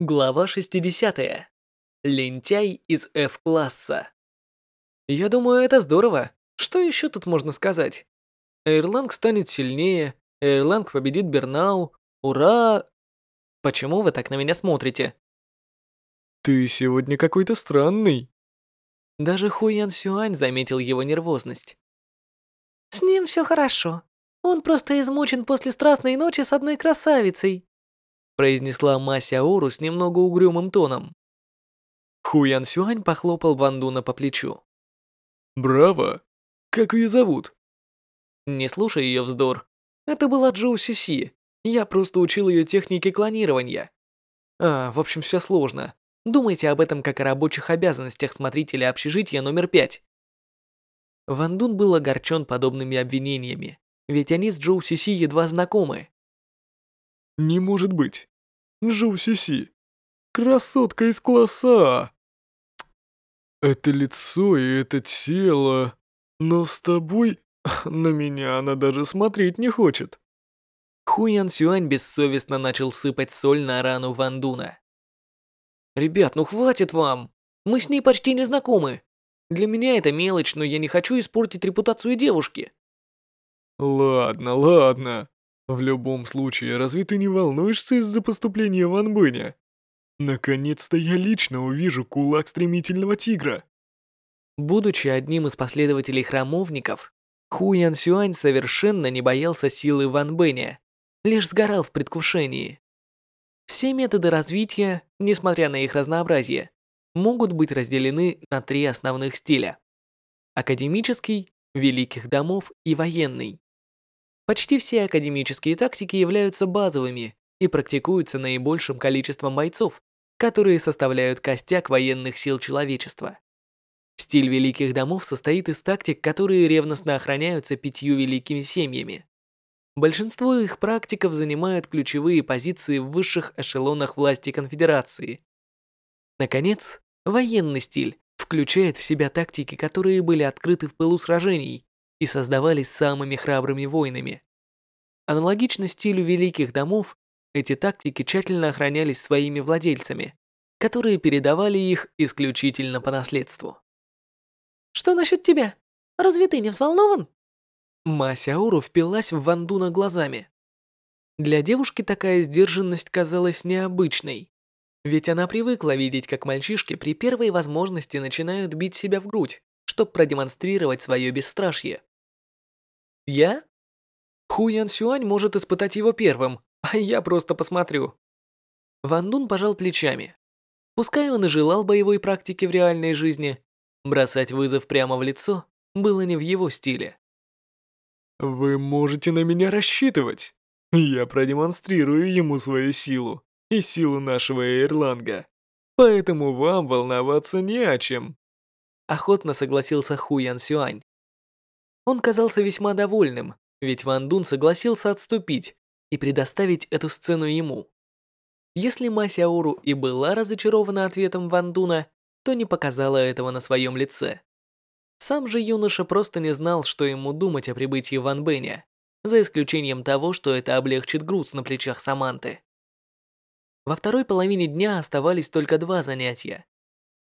Глава 60. Лентяй из F-класса. Я думаю, это здорово. Что еще тут можно сказать? Эйрланг станет сильнее, Эйрланг победит Бернау. Ура! Почему вы так на меня смотрите? Ты сегодня какой-то странный. Даже Хуян Сюань заметил его нервозность. С ним все хорошо. Он просто измучен после страстной ночи с одной красавицей произнесла Мася Ору с немного угрюмым тоном. Хуян Сюань похлопал Ван Дуна по плечу. «Браво! Как ее зовут?» «Не слушай ее вздор. Это была Джоу Си Си. Я просто учил ее технике клонирования. А, в общем, все сложно. Думайте об этом как о рабочих обязанностях смотрителя общежития номер пять». Ван Дун был огорчен подобными обвинениями, ведь они с Джоу Си Си едва знакомы. Не может быть. Джоу Си Красотка из класса Это лицо и это тело. Но с тобой... На меня она даже смотреть не хочет. Хуян Сюань бессовестно начал сыпать соль на рану Ван Дуна. «Ребят, ну хватит вам! Мы с ней почти не знакомы. Для меня это мелочь, но я не хочу испортить репутацию девушки». «Ладно, ладно. В любом случае, разве ты не волнуешься из-за поступления Ван Бэня? Наконец-то я лично увижу кулак стремительного тигра. Будучи одним из последователей храмовников, Ху Ян Сюань совершенно не боялся силы Ван Бэня, лишь сгорал в предвкушении. Все методы развития, несмотря на их разнообразие, могут быть разделены на три основных стиля. Академический, великих домов и военный. Почти все академические тактики являются базовыми и практикуются наибольшим количеством бойцов, которые составляют костяк военных сил человечества. Стиль великих домов состоит из тактик, которые ревностно охраняются пятью великими семьями. Большинство их практиков занимают ключевые позиции в высших эшелонах власти конфедерации. Наконец, военный стиль включает в себя тактики, которые были открыты в пылу сражений и создавались самыми храбрыми воинами. Аналогично стилю великих домов, эти тактики тщательно охранялись своими владельцами, которые передавали их исключительно по наследству. «Что насчет тебя? Разве ты не взволнован?» Масяуру впилась в Вандуна глазами. Для девушки такая сдержанность казалась необычной. Ведь она привыкла видеть, как мальчишки при первой возможности начинают бить себя в грудь, чтобы продемонстрировать свое бесстрашие. Я? Ху Ян Сюань может испытать его первым, а я просто посмотрю. Ван Дун пожал плечами. Пускай он и желал боевой практики в реальной жизни, бросать вызов прямо в лицо было не в его стиле. «Вы можете на меня рассчитывать. Я продемонстрирую ему свою силу и силу нашего Эйрланга. Поэтому вам волноваться не о чем». Охотно согласился Ху Ян Сюань. Он казался весьма довольным, ведь Ван Дун согласился отступить и предоставить эту сцену ему. Если Ма Сяору и была разочарована ответом Ван Дуна, то не показала этого на своем лице. Сам же юноша просто не знал, что ему думать о прибытии Ван Бэня, за исключением того, что это облегчит груз на плечах Саманты. Во второй половине дня оставались только два занятия.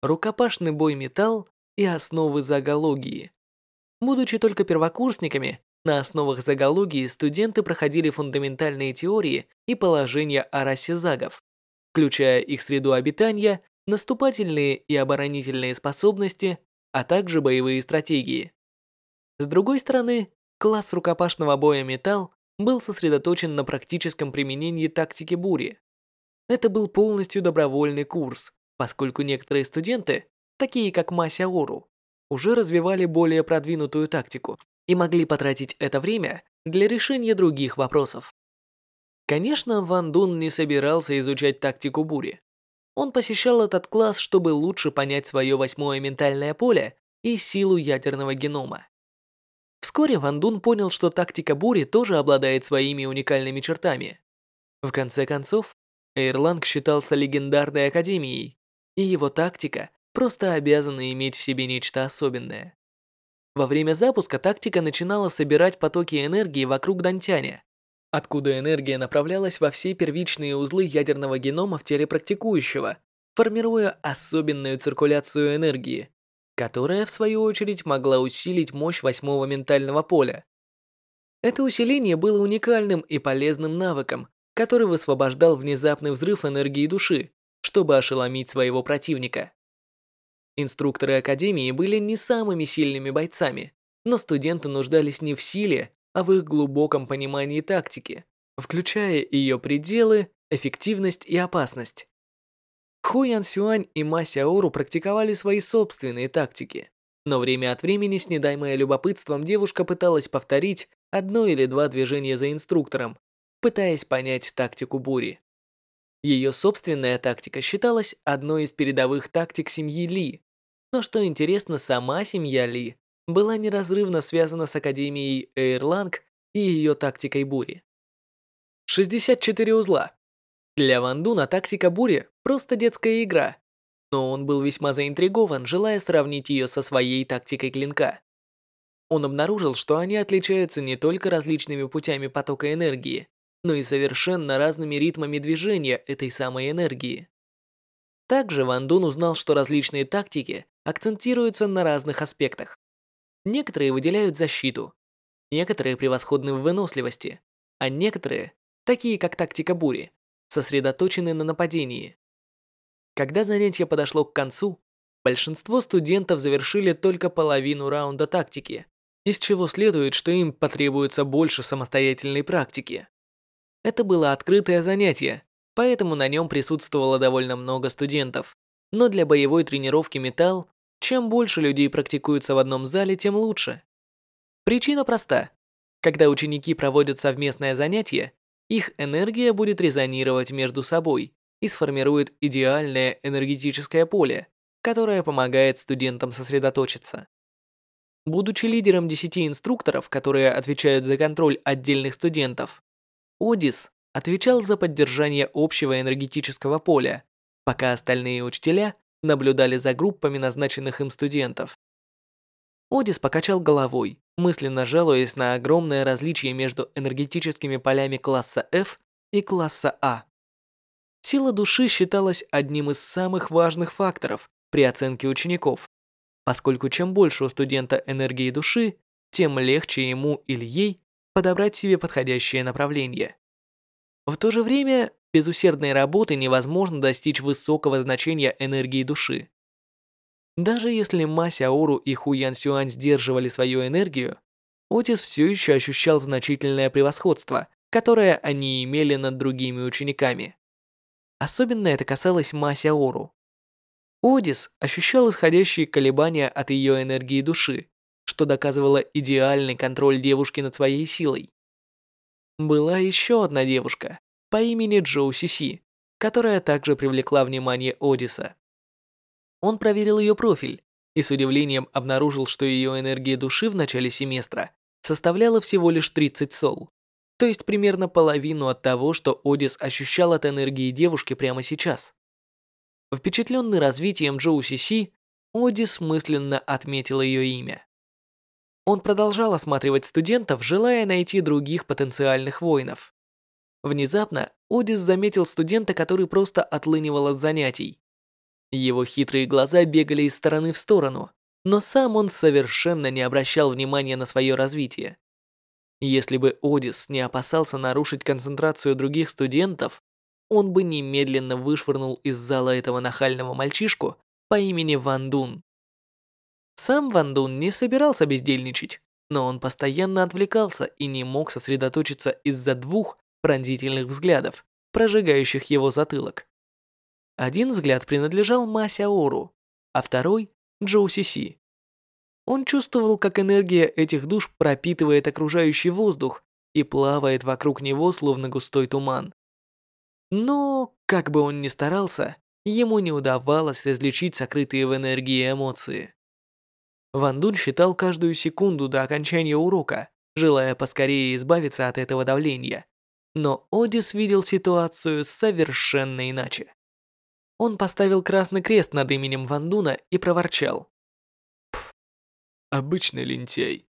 Рукопашный бой металл и основы зоологии. Будучи только первокурсниками, на основах зоологии студенты проходили фундаментальные теории и положения о расе загов, включая их среду обитания, наступательные и оборонительные способности, а также боевые стратегии. С другой стороны, класс рукопашного боя металл был сосредоточен на практическом применении тактики бури. Это был полностью добровольный курс, поскольку некоторые студенты, такие как Мася Ору, уже развивали более продвинутую тактику и могли потратить это время для решения других вопросов. Конечно, Ван Дун не собирался изучать тактику бури. Он посещал этот класс, чтобы лучше понять свое восьмое ментальное поле и силу ядерного генома. Вскоре Ван Дун понял, что тактика бури тоже обладает своими уникальными чертами. В конце концов, Эйрланг считался легендарной академией, и его тактика просто обязана иметь в себе нечто особенное. Во время запуска тактика начинала собирать потоки энергии вокруг Дантяня. откуда энергия направлялась во все первичные узлы ядерного генома в теле практикующего, формируя особенную циркуляцию энергии, которая, в свою очередь, могла усилить мощь восьмого ментального поля. Это усиление было уникальным и полезным навыком, который высвобождал внезапный взрыв энергии души, чтобы ошеломить своего противника. Инструкторы Академии были не самыми сильными бойцами, но студенты нуждались не в силе, а в их глубоком понимании тактики, включая ее пределы, эффективность и опасность. Ху Ян Сюань и Ма Сяору практиковали свои собственные тактики, но время от времени, снедаемая любопытством, девушка пыталась повторить одно или два движения за инструктором, пытаясь понять тактику бури. Ее собственная тактика считалась одной из передовых тактик семьи Ли, но что интересно, сама семья Ли была неразрывно связана с Академией Эйрланг и ее тактикой бури. 64 узла. Для Ван Дуна тактика бури – просто детская игра, но он был весьма заинтригован, желая сравнить ее со своей тактикой клинка. Он обнаружил, что они отличаются не только различными путями потока энергии, но и совершенно разными ритмами движения этой самой энергии. Также Ван Дун узнал, что различные тактики акцентируются на разных аспектах. Некоторые выделяют защиту, некоторые превосходны в выносливости, а некоторые, такие как тактика бури, сосредоточены на нападении. Когда занятие подошло к концу, большинство студентов завершили только половину раунда тактики, из чего следует, что им потребуется больше самостоятельной практики. Это было открытое занятие, поэтому на нем присутствовало довольно много студентов. Но для боевой тренировки металл, чем больше людей практикуются в одном зале, тем лучше. Причина проста. Когда ученики проводят совместное занятие, их энергия будет резонировать между собой и сформирует идеальное энергетическое поле, которое помогает студентам сосредоточиться. Будучи лидером 10 инструкторов, которые отвечают за контроль отдельных студентов, Одис отвечал за поддержание общего энергетического поля, пока остальные учителя наблюдали за группами назначенных им студентов. Одис покачал головой, мысленно жалуясь на огромное различие между энергетическими полями класса F и класса А. Сила души считалась одним из самых важных факторов при оценке учеников, поскольку чем больше у студента энергии души, тем легче ему или ей подобрать себе подходящее направление. В то же время, без усердной работы невозможно достичь высокого значения энергии души. Даже если Ма Сяору и Ху Ян Сюань сдерживали свою энергию, Отис все еще ощущал значительное превосходство, которое они имели над другими учениками. Особенно это касалось Ма Сяору. Одис ощущал исходящие колебания от ее энергии души, что доказывало идеальный контроль девушки над своей силой. Была еще одна девушка по имени Джоу Сиси, которая также привлекла внимание Одиса. Он проверил ее профиль и с удивлением обнаружил, что ее энергия души в начале семестра составляла всего лишь 30 сол, то есть примерно половину от того, что Одис ощущал от энергии девушки прямо сейчас. Впечатленный развитием Джоу Сиси, Одис мысленно отметил ее имя. Он продолжал осматривать студентов, желая найти других потенциальных воинов. Внезапно Одис заметил студента, который просто отлынивал от занятий. Его хитрые глаза бегали из стороны в сторону, но сам он совершенно не обращал внимания на свое развитие. Если бы Одис не опасался нарушить концентрацию других студентов, он бы немедленно вышвырнул из зала этого нахального мальчишку по имени Ван Дун. Сам Ван Дун не собирался бездельничать, но он постоянно отвлекался и не мог сосредоточиться из-за двух пронзительных взглядов, прожигающих его затылок. Один взгляд принадлежал Ма Сяору, а второй – Джоу Си. Он чувствовал, как энергия этих душ пропитывает окружающий воздух и плавает вокруг него, словно густой туман. Но, как бы он ни старался, ему не удавалось различить сокрытые в энергии эмоции. Ван Дун считал каждую секунду до окончания урока, желая поскорее избавиться от этого давления. Но Одис видел ситуацию совершенно иначе. Он поставил красный крест над именем Ван Дуна и проворчал. обычный лентяй.